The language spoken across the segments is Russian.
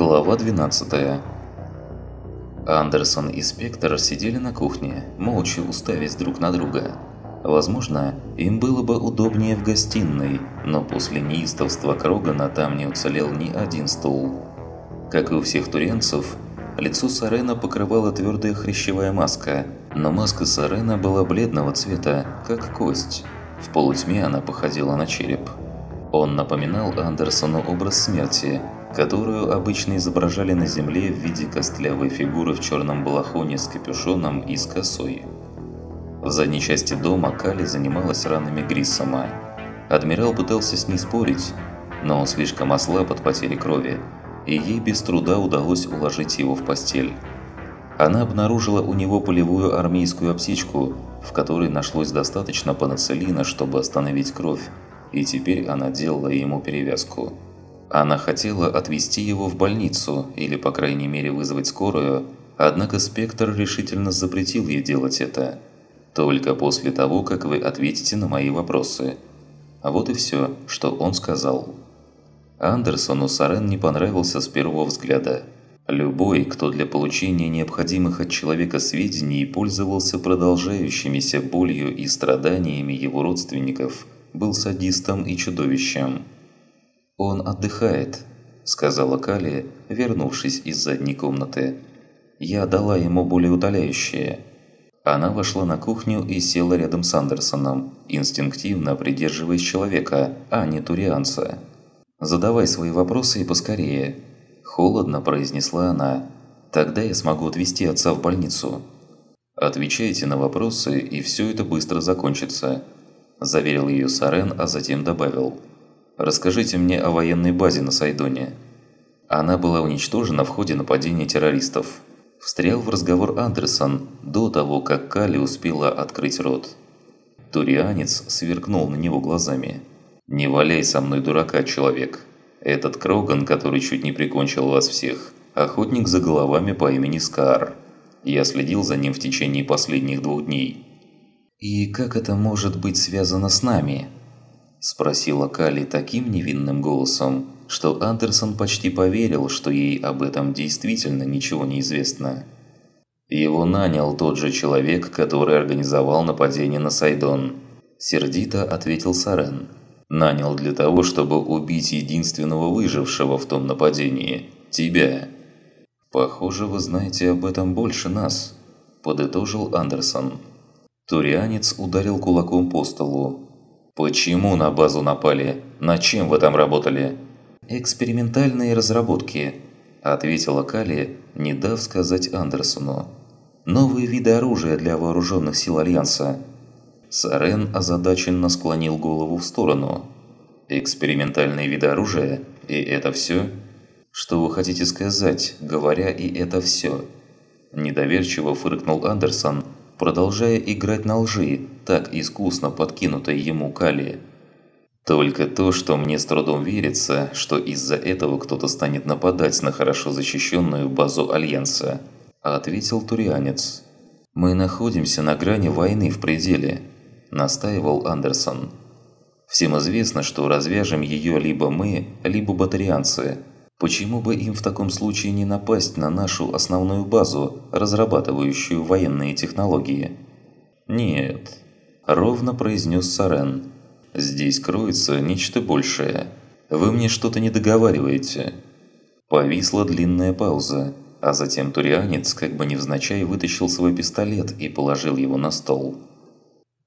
Глава 12 Андерсон и Спектр сидели на кухне, молча уставясь друг на друга. Возможно, им было бы удобнее в гостиной, но после неистовства Крогана там не уцелел ни один стул. Как и у всех туренцев, лицо Сарена покрывала твердая хрящевая маска, но маска Сарена была бледного цвета, как кость. В полутьме она походила на череп. Он напоминал Андерсону образ смерти, которую обычно изображали на земле в виде костлявой фигуры в черном балахоне с капюшоном и с косой. В задней части дома Кали занималась ранами Гриссома. Адмирал пытался с ней спорить, но он слишком ослаб от потери крови, и ей без труда удалось уложить его в постель. Она обнаружила у него полевую армейскую аптечку, в которой нашлось достаточно панацелина, чтобы остановить кровь, и теперь она делала ему перевязку. Она хотела отвезти его в больницу или, по крайней мере, вызвать скорую, однако Спектр решительно запретил ей делать это. Только после того, как вы ответите на мои вопросы. А вот и все, что он сказал. Андерсону Сарен не понравился с первого взгляда. Любой, кто для получения необходимых от человека сведений пользовался продолжающимися болью и страданиями его родственников – был садистом и чудовищем. «Он отдыхает», – сказала Калия, вернувшись из задней комнаты. «Я дала ему более утоляющее». Она вошла на кухню и села рядом с Андерсоном, инстинктивно придерживаясь человека, а не турианца. «Задавай свои вопросы и поскорее», – холодно произнесла она. «Тогда я смогу отвезти отца в больницу». «Отвечайте на вопросы, и все это быстро закончится», – заверил ее Сарен, а затем добавил. «Расскажите мне о военной базе на Сайдоне». Она была уничтожена в ходе нападения террористов. Встрял в разговор Андерсон до того, как Кали успела открыть рот. Турианец сверкнул на него глазами. «Не валяй со мной дурака, человек. Этот Кроган, который чуть не прикончил вас всех, охотник за головами по имени Скар. Я следил за ним в течение последних двух дней. «И как это может быть связано с нами?» Спросила Кали таким невинным голосом, что Андерсон почти поверил, что ей об этом действительно ничего не известно. Его нанял тот же человек, который организовал нападение на Сайдон. Сердито ответил Сарен. Нанял для того, чтобы убить единственного выжившего в том нападении – тебя. «Похоже, вы знаете об этом больше нас», – подытожил Андерсон. Турианец ударил кулаком по столу. «Почему на базу напали? На чем вы там работали?» «Экспериментальные разработки», – ответила Кали, не дав сказать Андерсону. «Новые виды оружия для вооруженных сил Альянса». Сарен озадаченно склонил голову в сторону. «Экспериментальные виды оружия? И это все?» «Что вы хотите сказать, говоря «и это все»?» Недоверчиво фыркнул Андерсон, продолжая играть на лжи, так искусно подкинутой ему Кали. Только то, что мне с трудом верится, что из-за этого кто-то станет нападать на хорошо защищенную базу Альянса, ответил Турианец. «Мы находимся на грани войны в пределе», – настаивал Андерсон. «Всем известно, что развяжем ее либо мы, либо батарианцы, Почему бы им в таком случае не напасть на нашу основную базу, разрабатывающую военные технологии? Нет, ровно произнес Сарен. Здесь кроется нечто большее. Вы мне что-то не договариваете. Повисла длинная пауза, а затем турианец как бы невзначай вытащил свой пистолет и положил его на стол.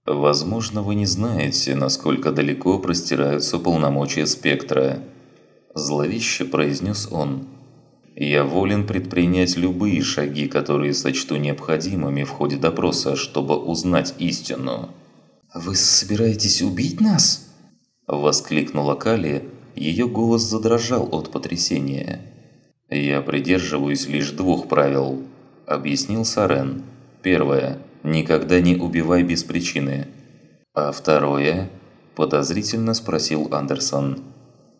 Возможно, вы не знаете, насколько далеко простираются полномочия спектра. Зловеще произнес он. «Я волен предпринять любые шаги, которые сочту необходимыми в ходе допроса, чтобы узнать истину». «Вы собираетесь убить нас?» Воскликнула Кали, ее голос задрожал от потрясения. «Я придерживаюсь лишь двух правил», – объяснил Сарен. «Первое. Никогда не убивай без причины». «А второе?» – подозрительно спросил Андерсон.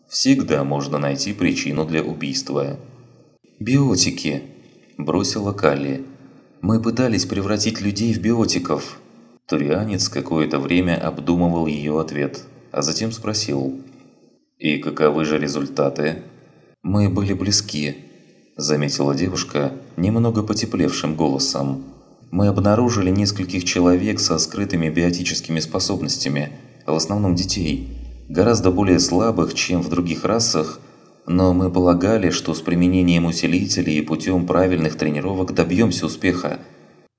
Всегда можно найти причину для убийства. «Биотики», – бросила Калли. «Мы пытались превратить людей в биотиков». Турианец какое-то время обдумывал ее ответ, а затем спросил. «И каковы же результаты?» «Мы были близки», – заметила девушка немного потеплевшим голосом. «Мы обнаружили нескольких человек со скрытыми биотическими способностями, в основном детей, гораздо более слабых, чем в других расах, но мы полагали, что с применением усилителей и путем правильных тренировок добьемся успеха.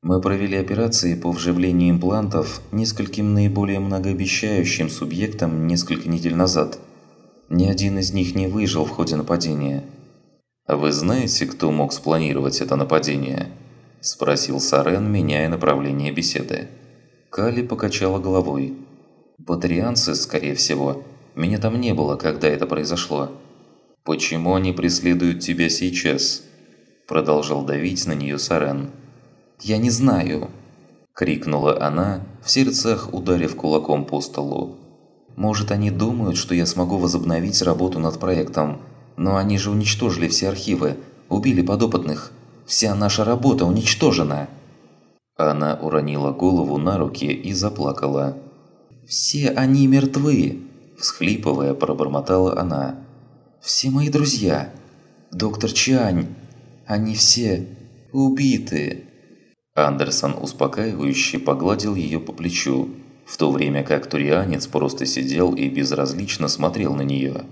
Мы провели операции по вживлению имплантов нескольким наиболее многообещающим субъектам несколько недель назад. Ни один из них не выжил в ходе нападения. «Вы знаете, кто мог спланировать это нападение?» – спросил Сарен, меняя направление беседы. Кали покачала головой. «Батарианцы, скорее всего. Меня там не было, когда это произошло». «Почему они преследуют тебя сейчас?» – продолжал давить на нее Сарен. «Я не знаю!» – крикнула она, в сердцах ударив кулаком по столу. «Может, они думают, что я смогу возобновить работу над проектом, но они же уничтожили все архивы, убили подопытных. Вся наша работа уничтожена!» Она уронила голову на руки и заплакала. «Все они мертвы!» – всхлипывая, пробормотала она. «Все мои друзья! Доктор Чань! Они все убиты!» Андерсон успокаивающе погладил ее по плечу, в то время как турианец просто сидел и безразлично смотрел на нее.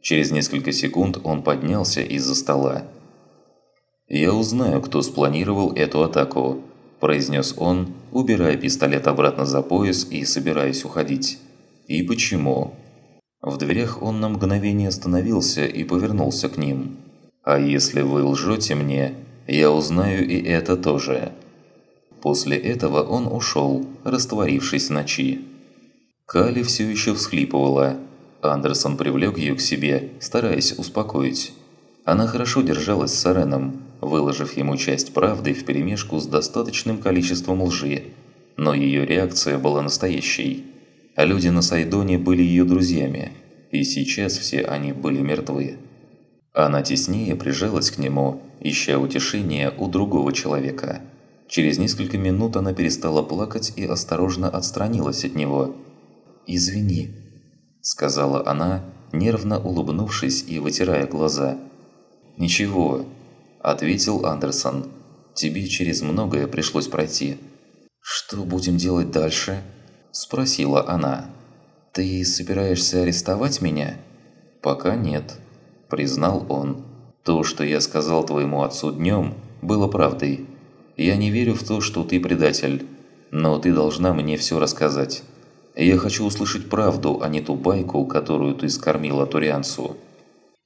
Через несколько секунд он поднялся из-за стола. «Я узнаю, кто спланировал эту атаку», – произнес он, убирая пистолет обратно за пояс и собираясь уходить. «И почему?» В дверях он на мгновение остановился и повернулся к ним. «А если вы лжете мне, я узнаю и это тоже». После этого он ушел, растворившись в ночи. Кали все еще всхлипывала. Андерсон привлек ее к себе, стараясь успокоить. Она хорошо держалась с Сареном, выложив ему часть правды вперемешку с достаточным количеством лжи. Но ее реакция была настоящей. А люди на Сайдоне были ее друзьями, и сейчас все они были мертвы. Она теснее прижалась к нему, ища утешения у другого человека – Через несколько минут она перестала плакать и осторожно отстранилась от него. «Извини», – сказала она, нервно улыбнувшись и вытирая глаза. «Ничего», – ответил Андерсон. «Тебе через многое пришлось пройти». «Что будем делать дальше?» – спросила она. «Ты собираешься арестовать меня?» «Пока нет», – признал он. «То, что я сказал твоему отцу днем, было правдой». Я не верю в то, что ты предатель, но ты должна мне все рассказать. Я хочу услышать правду, а не ту байку, которую ты скормила Турианцу».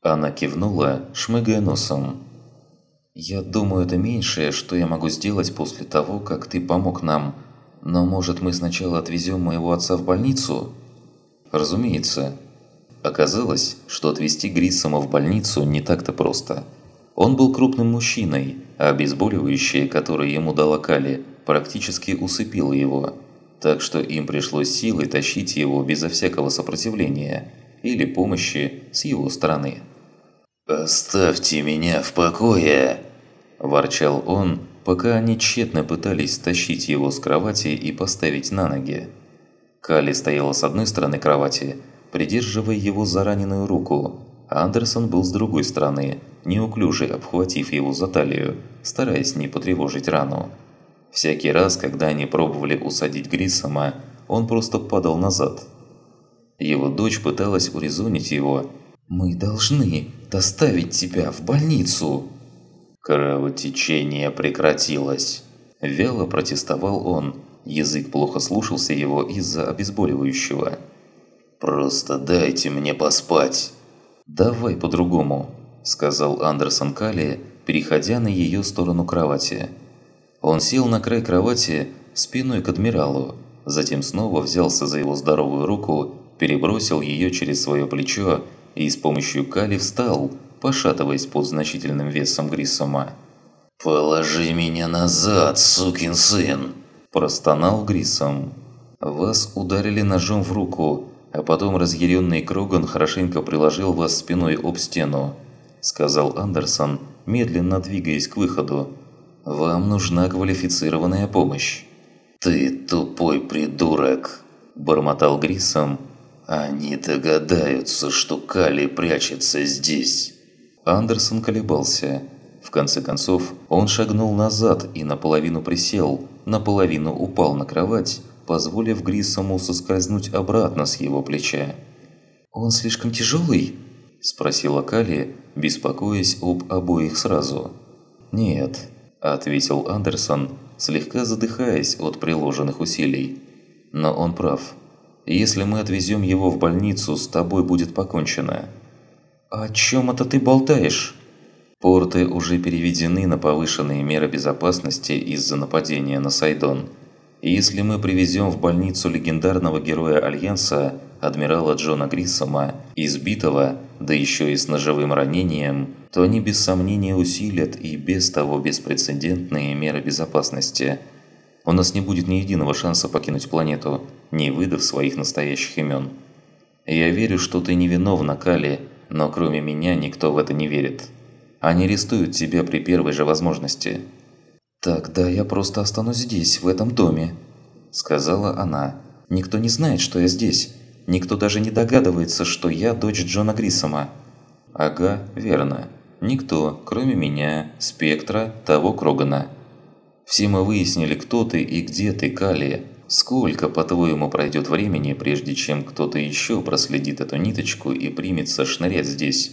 Она кивнула, шмыгая носом. «Я думаю, это меньшее, что я могу сделать после того, как ты помог нам. Но может мы сначала отвезем моего отца в больницу?» «Разумеется». Оказалось, что отвезти Гриссома в больницу не так-то просто – он был крупным мужчиной, а обезболивающее, которое ему дала Кали, практически усыпило его. Так что им пришлось силой тащить его безо всякого сопротивления или помощи с его стороны. «Оставьте меня в покое!» – ворчал он, пока они тщетно пытались тащить его с кровати и поставить на ноги. Кали стояла с одной стороны кровати, придерживая его за раненую руку, Андерсон был с другой стороны – неуклюже обхватив его за талию, стараясь не потревожить рану. Всякий раз, когда они пробовали усадить Гриссома, он просто падал назад. Его дочь пыталась урезонить его. «Мы должны доставить тебя в больницу!» «Кровотечение прекратилось!» Вяло протестовал он. Язык плохо слушался его из-за обезболивающего. «Просто дайте мне поспать!» «Давай по-другому!» – сказал Андерсон Калли, переходя на ее сторону кровати. Он сел на край кровати спиной к адмиралу, затем снова взялся за его здоровую руку, перебросил ее через свое плечо и с помощью Кали встал, пошатываясь под значительным весом Гриссома. «Положи меня назад, сукин сын!» – простонал Гриссом. «Вас ударили ножом в руку, а потом разъяренный Кроган хорошенько приложил вас спиной об стену сказал Андерсон, медленно двигаясь к выходу. «Вам нужна квалифицированная помощь». «Ты тупой придурок!» – бормотал Грисом. «Они догадаются, что Кали прячется здесь». Андерсон колебался. конце концов, он шагнул назад и наполовину присел, наполовину упал на кровать, позволив Гриссому соскользнуть обратно с его плеча. «Он слишком тяжелый?» – спросила Кали, беспокоясь об обоих сразу. «Нет», – ответил Андерсон, слегка задыхаясь от приложенных усилий. «Но он прав. Если мы отвезем его в больницу, с тобой будет покончено». «О чем это ты болтаешь?» Порты уже переведены на повышенные меры безопасности из-за нападения на Сайдон. И если мы привезем в больницу легендарного героя Альянса, адмирала Джона Гриссома, избитого, да еще и с ножевым ранением, то они без сомнения усилят и без того беспрецедентные меры безопасности. У нас не будет ни единого шанса покинуть планету, не выдав своих настоящих имен. Я верю, что ты невиновна, Кали, но кроме меня никто в это не верит. Они арестуют тебя при первой же возможности». «Тогда я просто останусь здесь, в этом доме», – сказала она. «Никто не знает, что я здесь. Никто даже не догадывается, что я дочь Джона Грисома». «Ага, верно. Никто, кроме меня, Спектра, того Крогана. Все мы выяснили, кто ты и где ты, Калия. Сколько, по-твоему, пройдет времени, прежде чем кто-то еще проследит эту ниточку и примется шнырять здесь?»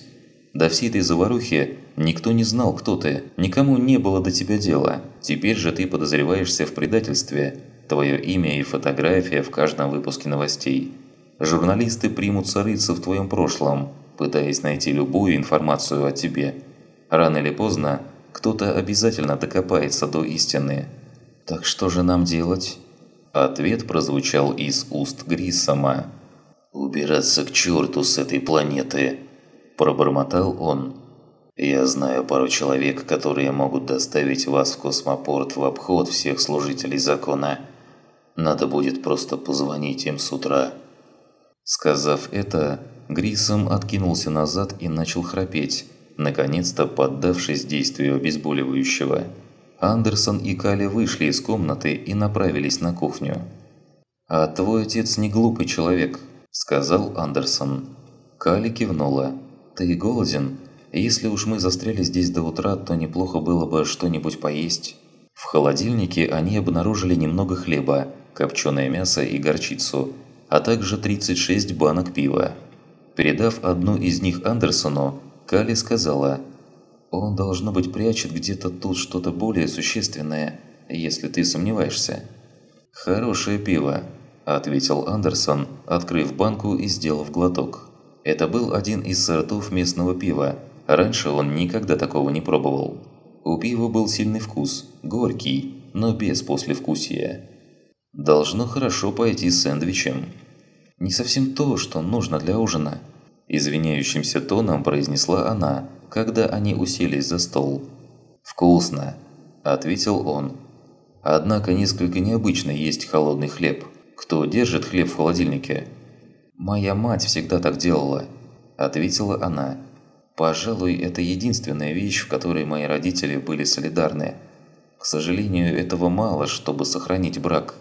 До всей этой заварухи никто не знал, кто ты, никому не было до тебя дела. Теперь же ты подозреваешься в предательстве. Твое имя и фотография в каждом выпуске новостей. Журналисты примутся рыться в твоем прошлом, пытаясь найти любую информацию о тебе. Рано или поздно кто-то обязательно докопается до истины. Так что же нам делать? Ответ прозвучал из уст Гриссома. «Убираться к черту с этой планеты!» Пробормотал он. «Я знаю пару человек, которые могут доставить вас в космопорт в обход всех служителей закона. Надо будет просто позвонить им с утра». Сказав это, Грисом откинулся назад и начал храпеть, наконец-то поддавшись действию обезболивающего. Андерсон и Кали вышли из комнаты и направились на кухню. «А твой отец не глупый человек», – сказал Андерсон. Кали кивнула. «Ты голоден? Если уж мы застряли здесь до утра, то неплохо было бы что-нибудь поесть». В холодильнике они обнаружили немного хлеба, копченое мясо и горчицу, а также 36 банок пива. Передав одну из них Андерсону, Кали сказала, «Он, должно быть, прячет где-то тут что-то более существенное, если ты сомневаешься». «Хорошее пиво», – ответил Андерсон, открыв банку и сделав глоток. Это был один из сортов местного пива. Раньше он никогда такого не пробовал. У пива был сильный вкус, горький, но без послевкусия. Должно хорошо пойти с сэндвичем. Не совсем то, что нужно для ужина. Извиняющимся тоном произнесла она, когда они уселись за стол. «Вкусно», – ответил он. «Однако несколько необычно есть холодный хлеб. Кто держит хлеб в холодильнике?» «Моя мать всегда так делала», – ответила она. «Пожалуй, это единственная вещь, в которой мои родители были солидарны. К сожалению, этого мало, чтобы сохранить брак».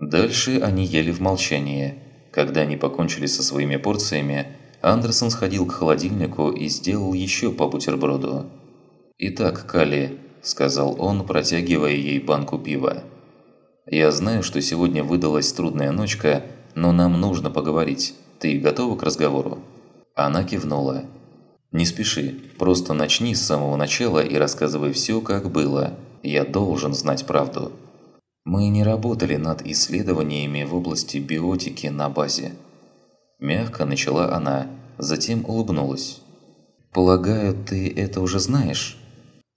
Дальше они ели в молчании. Когда они покончили со своими порциями, Андерсон сходил к холодильнику и сделал еще по бутерброду. «Итак, Калли», – сказал он, протягивая ей банку пива. «Я знаю, что сегодня выдалась трудная ночка, но нам нужно поговорить. Ты готова к разговору?» Она кивнула. «Не спеши, просто начни с самого начала и рассказывай все, как было. Я должен знать правду». Мы не работали над исследованиями в области биотики на базе. Мягко начала она, затем улыбнулась. «Полагаю, ты это уже знаешь?»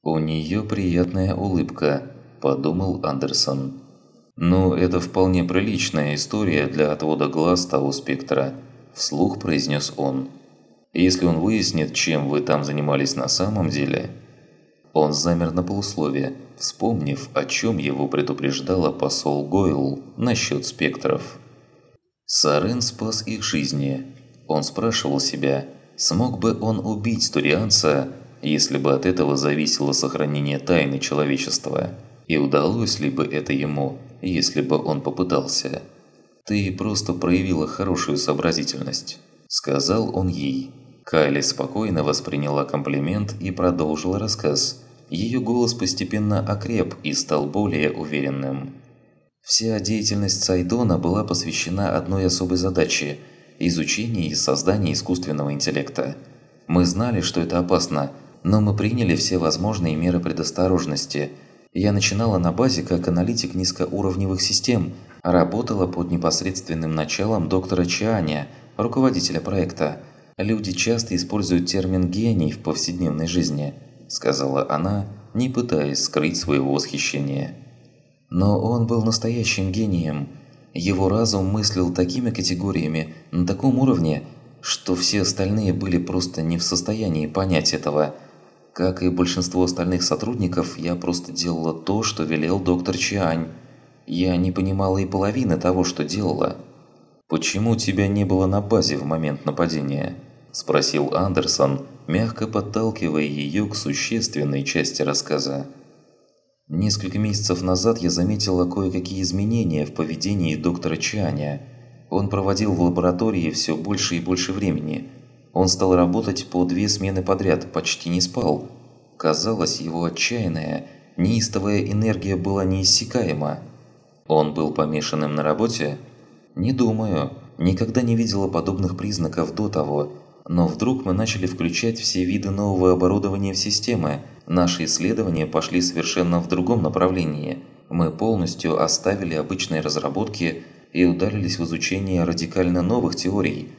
«У нее приятная улыбка», – подумал Андерсон. «Ну, это вполне приличная история для отвода глаз того спектра», – вслух произнес он. «Если он выяснит, чем вы там занимались на самом деле...» Он замер на полусловие, вспомнив, о чем его предупреждала посол Гойл насчет спектров. Сарен спас их жизни. Он спрашивал себя, смог бы он убить турианца, если бы от этого зависело сохранение тайны человечества, и удалось ли бы это ему – если бы он попытался. «Ты просто проявила хорошую сообразительность», – сказал он ей. Кайли спокойно восприняла комплимент и продолжила рассказ, ее голос постепенно окреп и стал более уверенным. Вся деятельность Сайдона была посвящена одной особой задаче – изучению и созданию искусственного интеллекта. Мы знали, что это опасно, но мы приняли все возможные меры предосторожности. Я начинала на базе как аналитик низкоуровневых систем, работала под непосредственным началом доктора Чаня, руководителя проекта. Люди часто используют термин «гений» в повседневной жизни, сказала она, не пытаясь скрыть своего восхищения. Но он был настоящим гением. Его разум мыслил такими категориями, на таком уровне, что все остальные были просто не в состоянии понять этого. Как и большинство остальных сотрудников, я просто делала то, что велел доктор Чиань. Я не понимала и половины того, что делала. «Почему тебя не было на базе в момент нападения?» – спросил Андерсон, мягко подталкивая ее к существенной части рассказа. Несколько месяцев назад я заметила кое-какие изменения в поведении доктора Чаня. Он проводил в лаборатории все больше и больше времени. Он стал работать по две смены подряд, почти не спал. Казалось, его отчаянная, неистовая энергия была неиссякаема. Он был помешанным на работе? Не думаю. Никогда не видела подобных признаков до того. Но вдруг мы начали включать все виды нового оборудования в системы. Наши исследования пошли совершенно в другом направлении. Мы полностью оставили обычные разработки и ударились в изучение радикально новых теорий.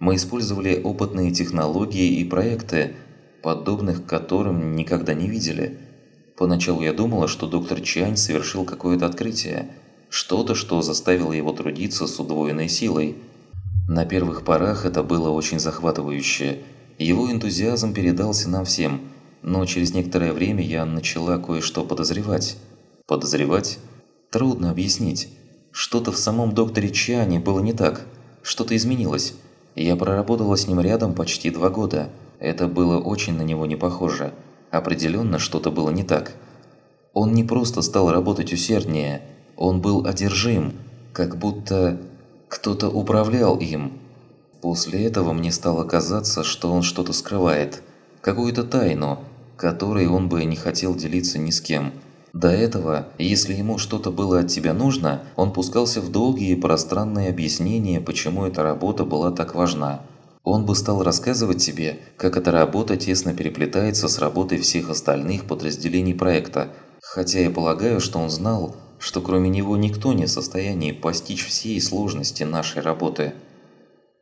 Мы использовали опытные технологии и проекты, подобных которым никогда не видели. Поначалу я думала, что доктор Чань совершил какое-то открытие, что-то, что заставило его трудиться с удвоенной силой – на первых порах это было очень захватывающе. Его энтузиазм передался нам всем, но через некоторое время я начала кое-что подозревать. Подозревать? Трудно объяснить. Что-то в самом докторе Чиане было не так. Что-то изменилось. Я проработала с ним рядом почти два года. Это было очень на него не похоже. Определенно что-то было не так. Он не просто стал работать усерднее, он был одержим, как будто кто-то управлял им. После этого мне стало казаться, что он что-то скрывает, какую-то тайну, которой он бы не хотел делиться ни с кем. До этого, если ему что-то было от тебя нужно, он пускался в долгие пространные объяснения, почему эта работа была так важна. Он бы стал рассказывать тебе, как эта работа тесно переплетается с работой всех остальных подразделений проекта, хотя я полагаю, что он знал, что кроме него никто не в состоянии постичь всей сложности нашей работы.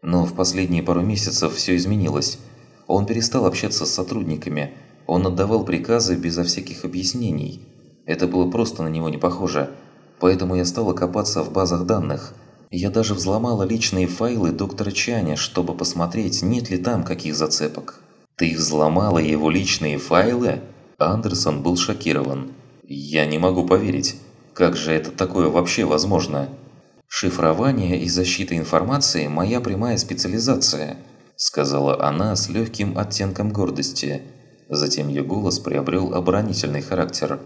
Но в последние пару месяцев все изменилось. Он перестал общаться с сотрудниками, он отдавал приказы безо всяких объяснений. Это было просто на него не похоже, поэтому я стала копаться в базах данных. Я даже взломала личные файлы доктора Чаня, чтобы посмотреть, нет ли там каких зацепок. «Ты взломала его личные файлы?» Андерсон был шокирован. «Я не могу поверить. Как же это такое вообще возможно? Шифрование и защита информации – моя прямая специализация, сказала она с легким оттенком гордости. Затем ее голос приобрел оборонительный характер.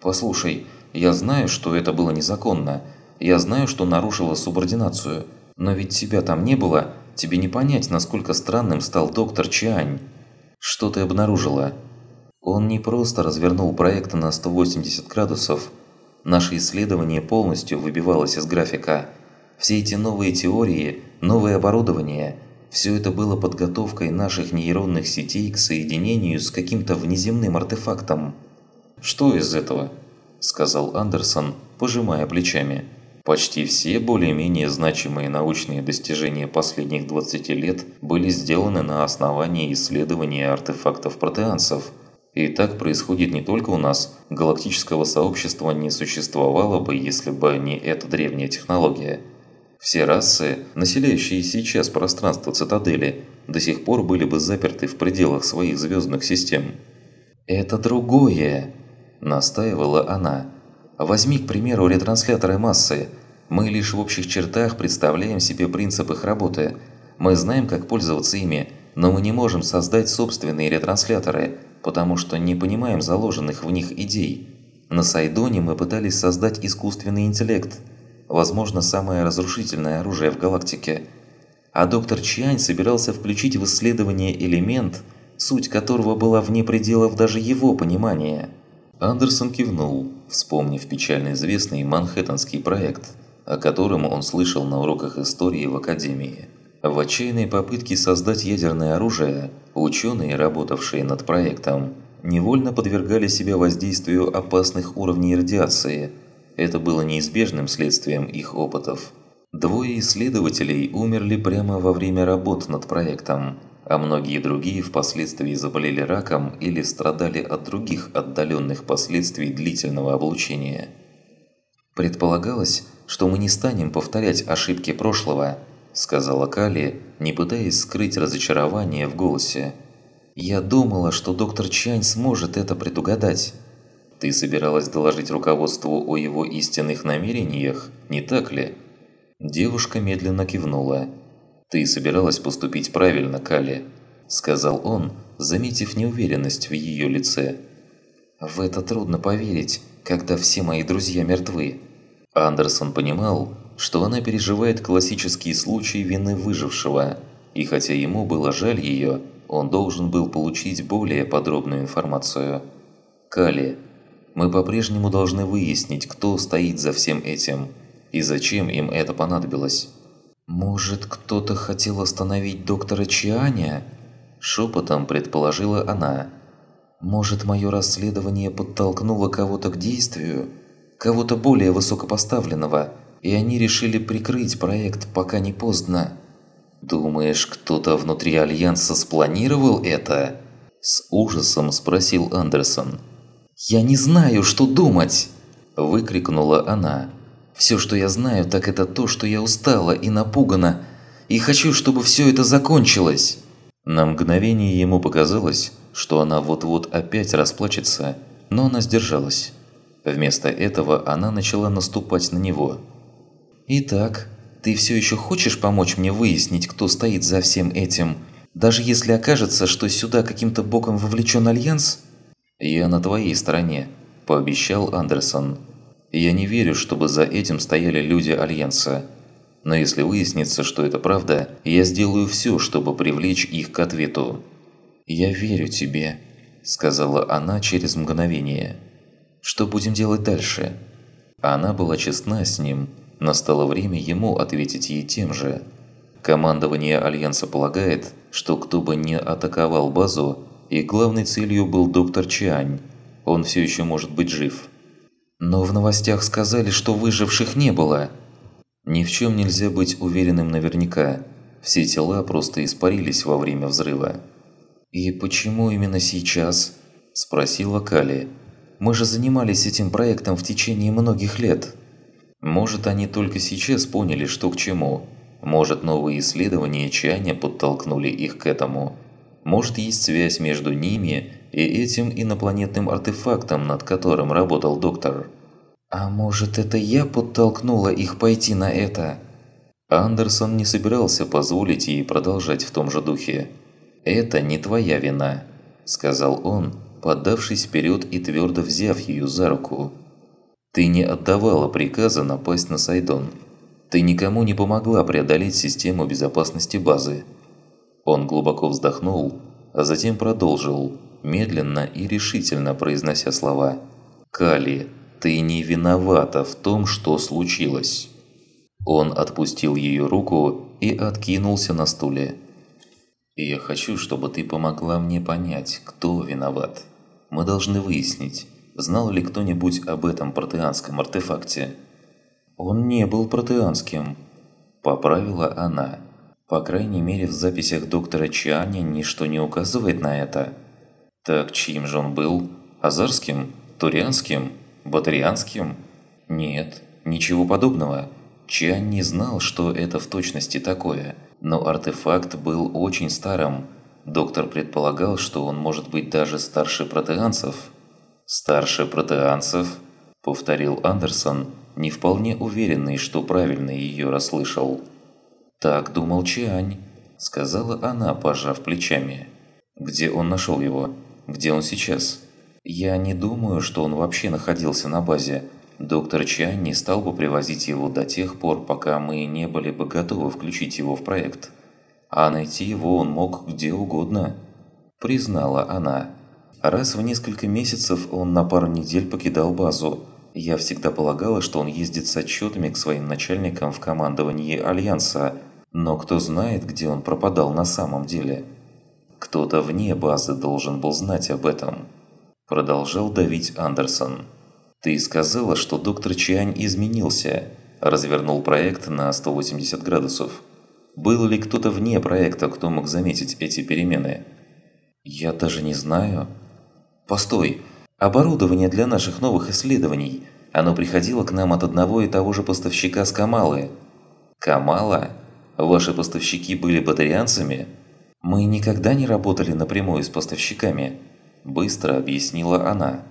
«Послушай, я знаю, что это было незаконно. Я знаю, что нарушила субординацию. Но ведь тебя там не было. Тебе не понять, насколько странным стал доктор Чиань. Что ты обнаружила?» Он не просто развернул проект на 180 градусов, Наше исследование полностью выбивалось из графика. Все эти новые теории, новое оборудование – все это было подготовкой наших нейронных сетей к соединению с каким-то внеземным артефактом. «Что из этого?» – сказал Андерсон, пожимая плечами. Почти все более-менее значимые научные достижения последних 20 лет были сделаны на основании исследования артефактов протеанцев – и так происходит не только у нас. Галактического сообщества не существовало бы, если бы не эта древняя технология. Все расы, населяющие сейчас пространство цитадели, до сих пор были бы заперты в пределах своих звездных систем. «Это другое!» – настаивала она. «Возьми, к примеру, ретрансляторы массы. Мы лишь в общих чертах представляем себе принцип их работы. Мы знаем, как пользоваться ими, но мы не можем создать собственные ретрансляторы – потому что не понимаем заложенных в них идей. На Сайдоне мы пытались создать искусственный интеллект, возможно, самое разрушительное оружие в галактике. А доктор Чиань собирался включить в исследование элемент, суть которого была вне пределов даже его понимания – Андерсон кивнул, вспомнив печально известный Манхэттенский проект, о котором он слышал на уроках истории в Академии. В отчаянной попытке создать ядерное оружие, ученые, работавшие над проектом, невольно подвергали себя воздействию опасных уровней радиации. Это было неизбежным следствием их опытов. Двое исследователей умерли прямо во время работ над проектом, а многие другие впоследствии заболели раком или страдали от других отдаленных последствий длительного облучения. «Предполагалось, что мы не станем повторять ошибки прошлого», сказала Кали, не пытаясь скрыть разочарование в голосе. «Я думала, что доктор Чань сможет это предугадать». «Ты собиралась доложить руководству о его истинных намерениях, не так ли?» Девушка медленно кивнула. «Ты собиралась поступить правильно, Кали», – сказал он, заметив неуверенность в ее лице. «В это трудно поверить, когда все мои друзья мертвы». Андерсон понимал, что она переживает классический случай вины выжившего, и хотя ему было жаль ее, он должен был получить более подробную информацию. «Кали, мы по-прежнему должны выяснить, кто стоит за всем этим, и зачем им это понадобилось». «Может, кто-то хотел остановить доктора Чианя?» Шепотом предположила она. «Может, мое расследование подтолкнуло кого-то к действию? Кого-то более высокопоставленного?» и они решили прикрыть проект, пока не поздно. «Думаешь, кто-то внутри Альянса спланировал это?» С ужасом спросил Андерсон. «Я не знаю, что думать!» Выкрикнула она. «Все, что я знаю, так это то, что я устала и напугана, и хочу, чтобы все это закончилось!» На мгновение ему показалось, что она вот-вот опять расплачется, но она сдержалась. Вместо этого она начала наступать на него. «Итак, ты все еще хочешь помочь мне выяснить, кто стоит за всем этим, даже если окажется, что сюда каким-то боком вовлечен Альянс?» «Я на твоей стороне», – пообещал Андерсон. «Я не верю, чтобы за этим стояли люди Альянса. Но если выяснится, что это правда, я сделаю все, чтобы привлечь их к ответу». «Я верю тебе», – сказала она через мгновение. «Что будем делать дальше?» Она была честна с ним, Настало время ему ответить ей тем же. Командование Альянса полагает, что кто бы не атаковал базу, и главной целью был доктор Чиань. Он все еще может быть жив. Но в новостях сказали, что выживших не было. Ни в чем нельзя быть уверенным наверняка. Все тела просто испарились во время взрыва. «И почему именно сейчас?» – спросила Кали. «Мы же занимались этим проектом в течение многих лет». Может, они только сейчас поняли, что к чему. Может, новые исследования Чаня подтолкнули их к этому. Может, есть связь между ними и этим инопланетным артефактом, над которым работал доктор. А может, это я подтолкнула их пойти на это? Андерсон не собирался позволить ей продолжать в том же духе. «Это не твоя вина», – сказал он, поддавшись вперед и твердо взяв ее за руку. Ты не отдавала приказа напасть на Сайдон. Ты никому не помогла преодолеть систему безопасности базы. Он глубоко вздохнул, а затем продолжил, медленно и решительно произнося слова. «Кали, ты не виновата в том, что случилось». Он отпустил ее руку и откинулся на стуле. «Я хочу, чтобы ты помогла мне понять, кто виноват. Мы должны выяснить, Знал ли кто-нибудь об этом протеанском артефакте? Он не был протеанским, поправила она. По крайней мере, в записях доктора Чианя ничто не указывает на это. Так чьим же он был? Азарским? Турианским? Батарианским? Нет, ничего подобного. Чиань не знал, что это в точности такое, но артефакт был очень старым. Доктор предполагал, что он может быть даже старше протеанцев. «Старше протеанцев», – повторил Андерсон, не вполне уверенный, что правильно ее расслышал. «Так думал Чиань», – сказала она, пожав плечами. «Где он нашел его? Где он сейчас?» «Я не думаю, что он вообще находился на базе. Доктор Чиань не стал бы привозить его до тех пор, пока мы не были бы готовы включить его в проект. А найти его он мог где угодно», – признала она. Раз в несколько месяцев он на пару недель покидал базу. Я всегда полагала, что он ездит с отчетами к своим начальникам в командовании Альянса, но кто знает, где он пропадал на самом деле. Кто-то вне базы должен был знать об этом. Продолжал давить Андерсон. «Ты сказала, что доктор Чиань изменился», развернул проект на 180 градусов. Был ли кто-то вне проекта, кто мог заметить эти перемены? Я даже не знаю. Постой, оборудование для наших новых исследований. Оно приходило к нам от одного и того же поставщика с Камалы. Камала? Ваши поставщики были батарианцами? Мы никогда не работали напрямую с поставщиками, быстро объяснила она.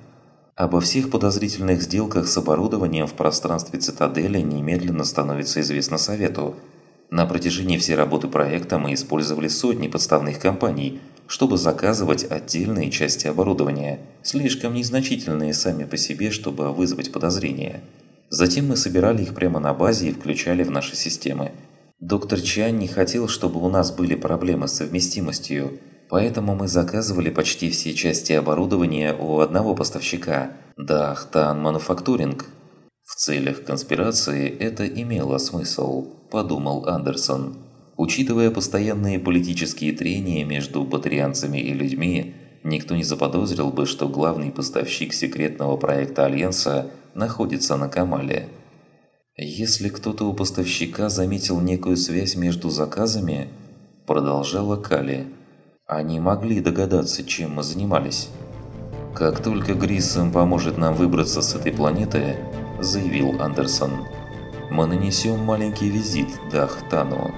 Обо всех подозрительных сделках с оборудованием в пространстве цитадели немедленно становится известно Совету. На протяжении всей работы проекта мы использовали сотни подставных компаний, чтобы заказывать отдельные части оборудования, слишком незначительные сами по себе, чтобы вызвать подозрения. Затем мы собирали их прямо на базе и включали в наши системы. Доктор Чан не хотел, чтобы у нас были проблемы с совместимостью, Поэтому мы заказывали почти все части оборудования у одного поставщика – Дахтан Мануфактуринг. В целях конспирации это имело смысл, подумал Андерсон. Учитывая постоянные политические трения между батарианцами и людьми, никто не заподозрил бы, что главный поставщик секретного проекта Альянса находится на Камале. Если кто-то у поставщика заметил некую связь между заказами, продолжала Кали – они могли догадаться, чем мы занимались. «Как только Гриссом поможет нам выбраться с этой планеты», – заявил Андерсон, – «мы нанесем маленький визит Дахтану».